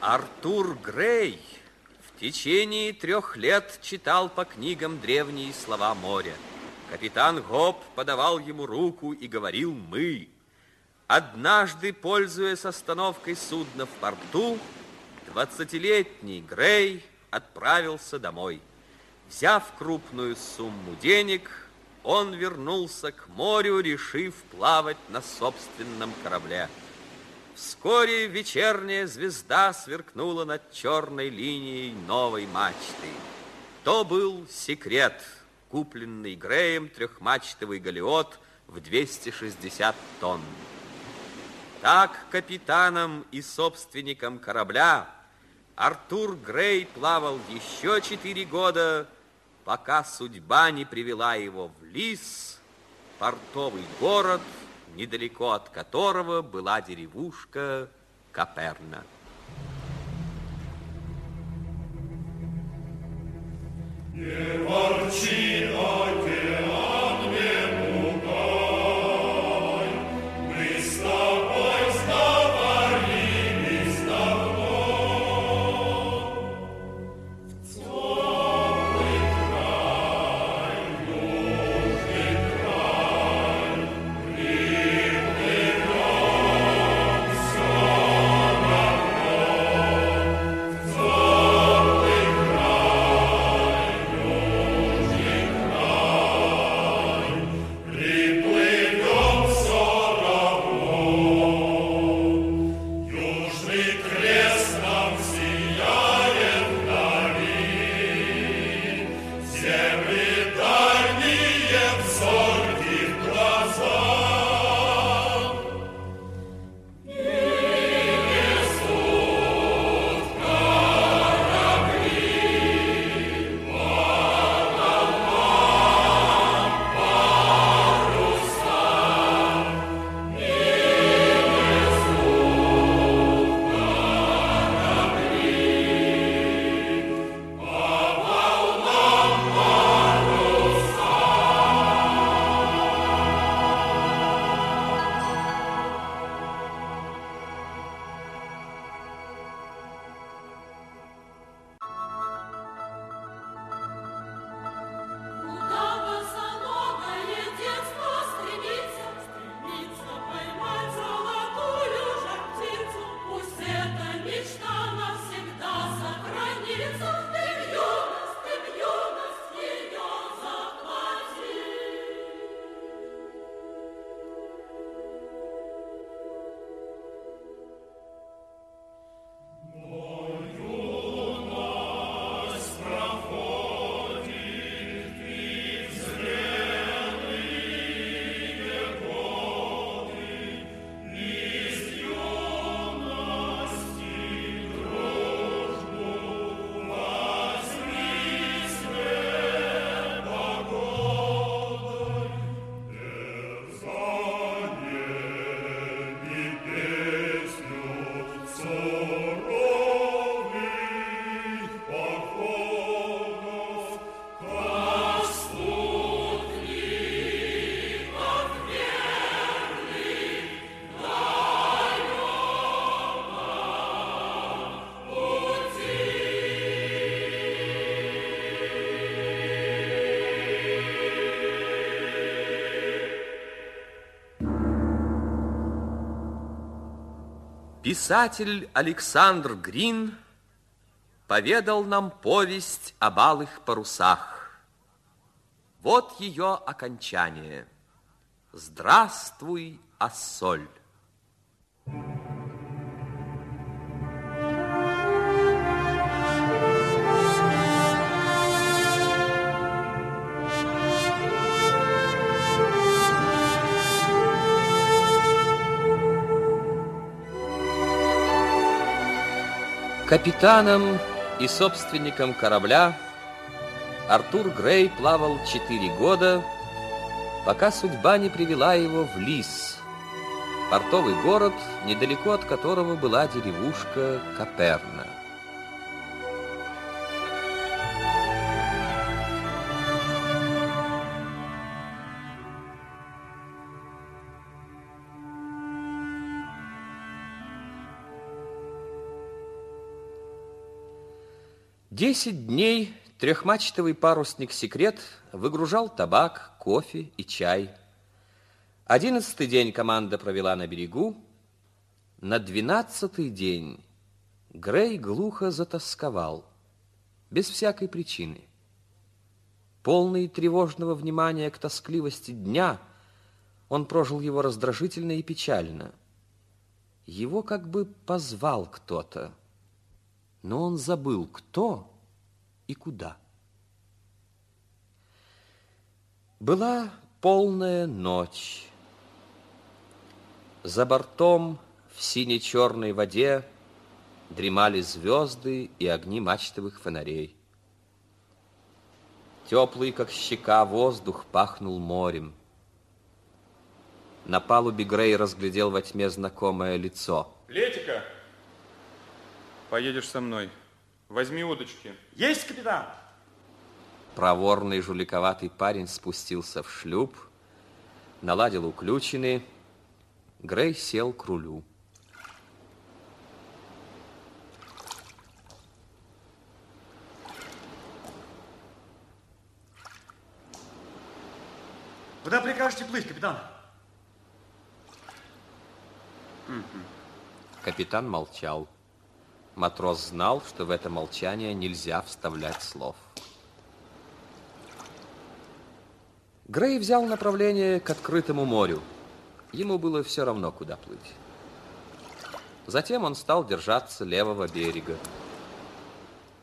Артур Грей в течение трех лет читал по книгам древние слова моря. Капитан Гоп подавал ему руку и говорил «мы». Однажды, пользуясь остановкой судна в порту, двадцатилетний Грей отправился домой. Взяв крупную сумму денег, он вернулся к морю, решив плавать на собственном корабле. Вскоре вечерняя звезда сверкнула над черной линией новой мачты. То был секрет, купленный Греем трехмачтовый галеот в 260 тонн. Так капитаном и собственником корабля Артур Грей плавал еще четыре года, пока судьба не привела его в Лис, портовый город – недалеко от которого была деревушка Каперна. Не ворчи, Писатель Александр Грин поведал нам повесть о балых парусах. Вот ее окончание. Здравствуй, Ассоль. Капитаном и собственником корабля Артур Грей плавал четыре года, пока судьба не привела его в Лис, портовый город, недалеко от которого была деревушка Каперна. Десять дней трехмачтовый парусник «Секрет» выгружал табак, кофе и чай. Одиннадцатый день команда провела на берегу. На двенадцатый день Грей глухо затасковал, без всякой причины. Полный тревожного внимания к тоскливости дня, он прожил его раздражительно и печально. Его как бы позвал кто-то, но он забыл, кто и куда. Была полная ночь. За бортом в сине-черной воде дремали звезды и огни мачтовых фонарей. Теплый, как щека, воздух пахнул морем. На палубе Грей разглядел во тьме знакомое лицо. Летика, поедешь со мной. Возьми удочки. Есть, капитан. Проворный жуликоватый парень спустился в шлюп, наладил уключины. Грей сел к рулю. Куда прикажете плыть, капитан? Капитан молчал. Матрос знал, что в это молчание нельзя вставлять слов. Грей взял направление к открытому морю. Ему было все равно, куда плыть. Затем он стал держаться левого берега.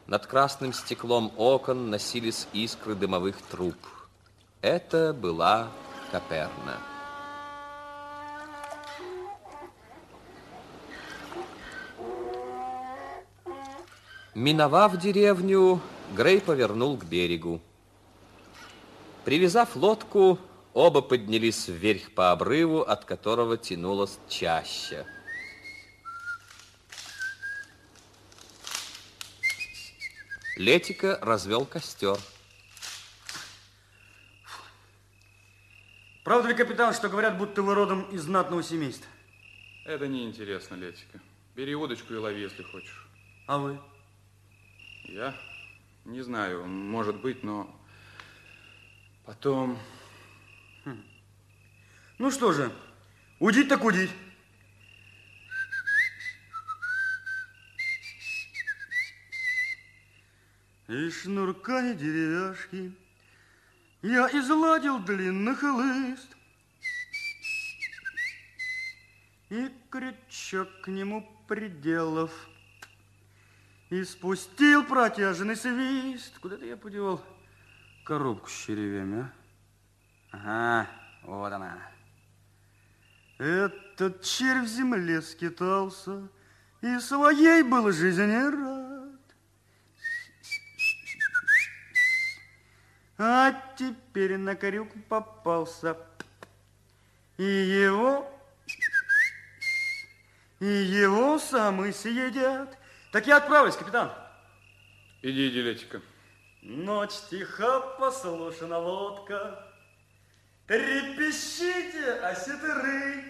Над красным стеклом окон носились искры дымовых труб. Это была Каперна. Миновав деревню, Грей повернул к берегу. Привязав лодку, оба поднялись вверх по обрыву, от которого тянулась чаща. Летика развел костер. Правда ли, капитан, что говорят, будто вы родом из знатного семейства? Это неинтересно, Летика. Бери удочку и лови, если хочешь. А вы? Я не знаю, может быть, но потом... Ну что же, удить так удить. И шнурка и деревяшки я изладил длинный хлыст. И крючок к нему приделав, и спустил протяжный свист. Куда-то я подевал коробку с червями, а? Ага, вот она. Этот червь в земле скитался, и своей был жизни рад. А теперь на корюк попался, и его, и его самые съедят. Так я отправлюсь, капитан. Иди, иди, Летика. Ночь тиха, послушана лодка, Трепещите, осетры.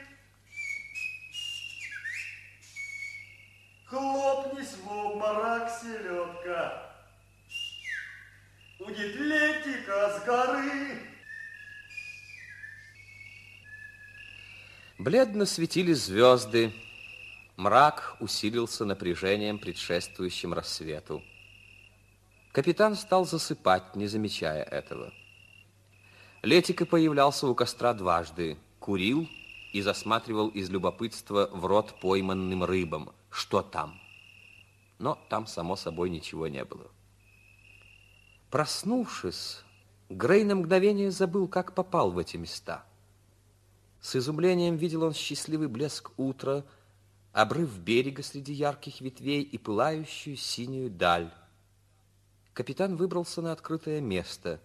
Хлопнись в обморок селедка, Удит летика с горы. Бледно светили звезды. Мрак усилился напряжением, предшествующим рассвету. Капитан стал засыпать, не замечая этого. Летика появлялся у костра дважды, курил и засматривал из любопытства в рот пойманным рыбам. Что там? Но там, само собой, ничего не было. Проснувшись, Грей на мгновение забыл, как попал в эти места. С изумлением видел он счастливый блеск утра, обрыв берега среди ярких ветвей и пылающую синюю даль. Капитан выбрался на открытое место.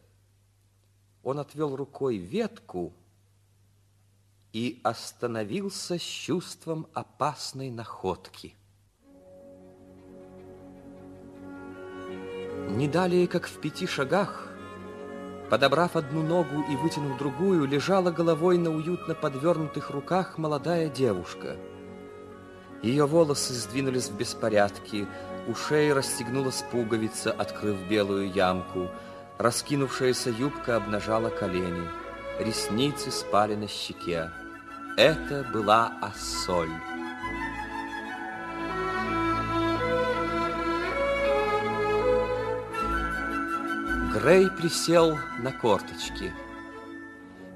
Он отвел рукой ветку и остановился с чувством опасной находки. Не далее, как в пяти шагах, подобрав одну ногу и вытянув другую, лежала головой на уютно подвернутых руках молодая девушка. Ее волосы сдвинулись в беспорядке, У шеи расстегнулась пуговица, открыв белую ямку. Раскинувшаяся юбка обнажала колени. Ресницы спали на щеке. Это была Ассоль. Грей присел на корточки.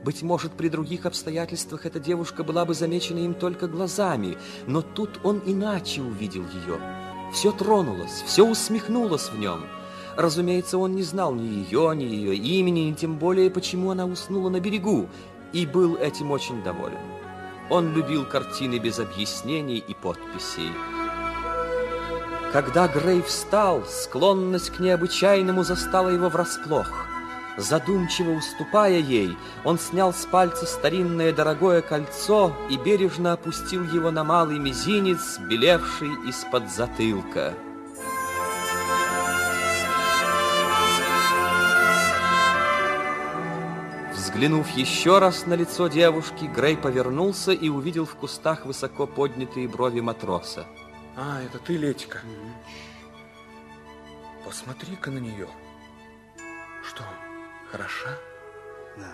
Быть может, при других обстоятельствах эта девушка была бы замечена им только глазами, но тут он иначе увидел ее. Все тронулось, все усмехнулось в нем. Разумеется, он не знал ни ее, ни ее имени, ни тем более, почему она уснула на берегу, и был этим очень доволен. Он любил картины без объяснений и подписей. Когда Грей встал, склонность к необычайному застала его врасплох. Задумчиво уступая ей, он снял с пальца старинное дорогое кольцо и бережно опустил его на малый мизинец, белевший из-под затылка. Взглянув еще раз на лицо девушки, Грей повернулся и увидел в кустах высоко поднятые брови матроса. А, это ты, Летика? Посмотри-ка на нее. Что, хороша? Да.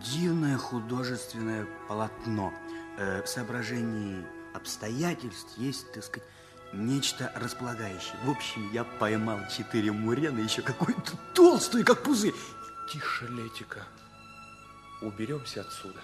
Дивное художественное полотно. Э, в соображении обстоятельств есть, так сказать, нечто располагающее. В общем, я поймал четыре мурена, еще какую-то толстую, как пузырь. Тише, Летика. Уберемся отсюда.